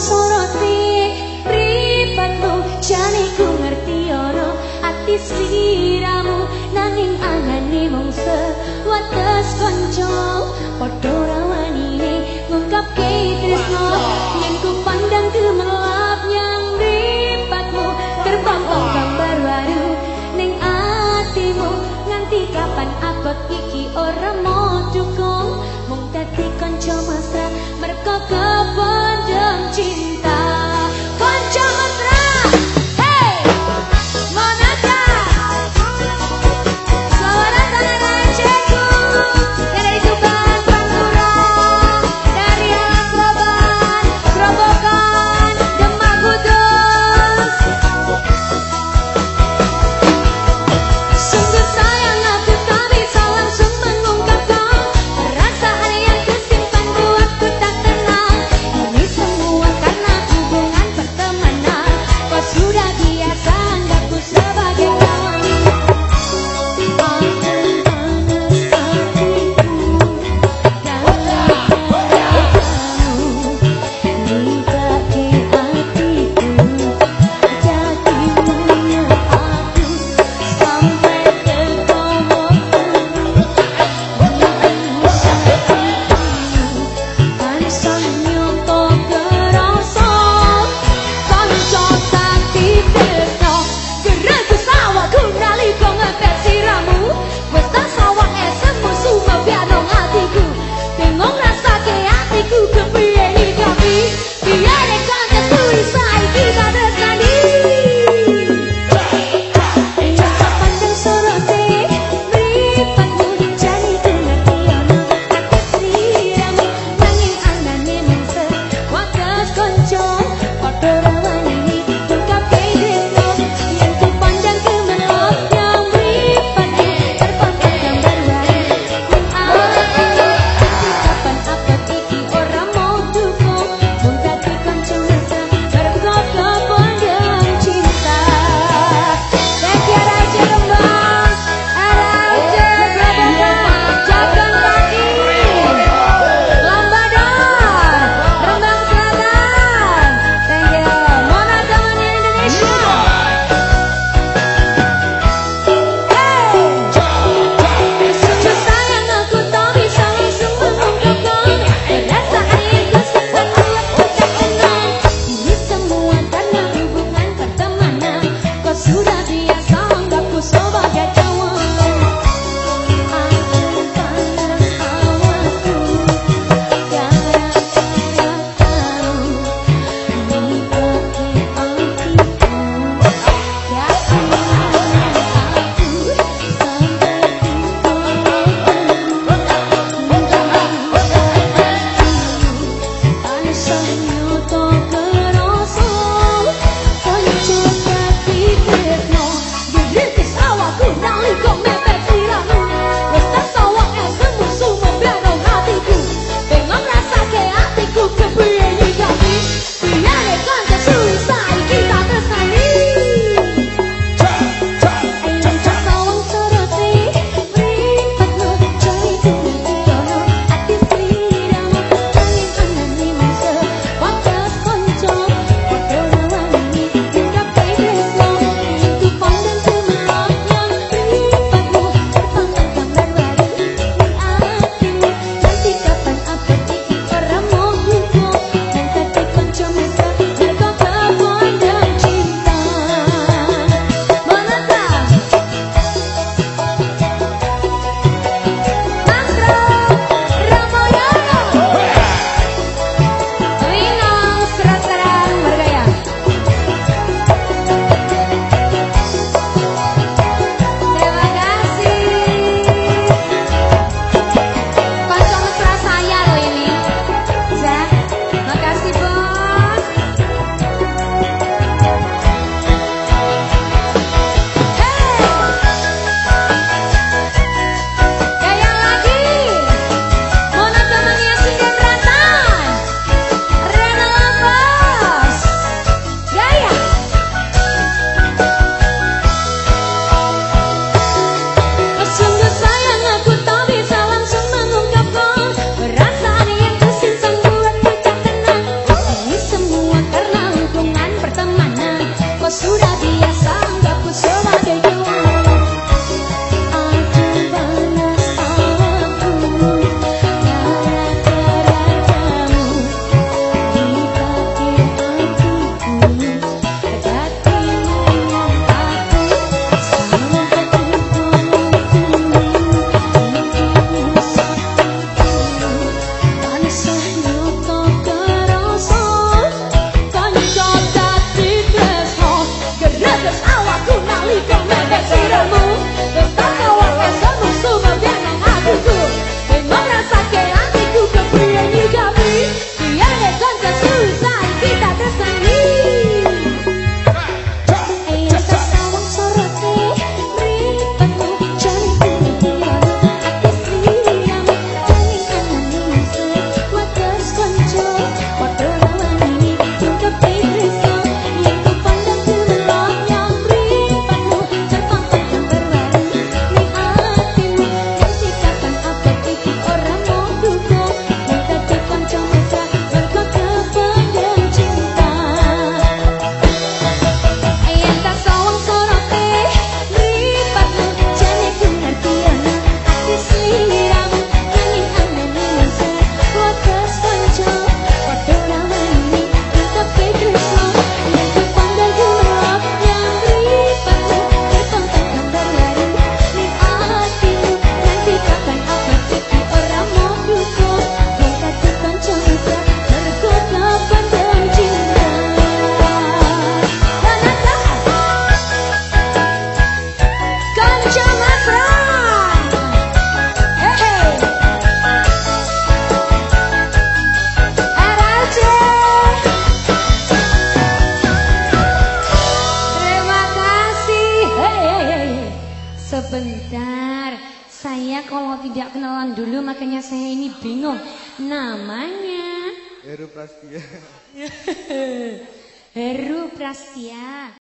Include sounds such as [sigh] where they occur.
soroti ribetmu jane ku ngerti ono ati sliramu nanging angane mung sewates kanca. Padha rawanine ngungkapke tresno. Yen ku pandang gemerlap yang ribetmu terpampang gambar baru ning atimu nganti kapan abot iki ora mau dukung mung dadi kanca mesra merko kependem Sebentar, saya kalau tidak kenalan dulu makanya saya ini bingung. Namanya? Heru Prastia. [laughs] Heru Prastia.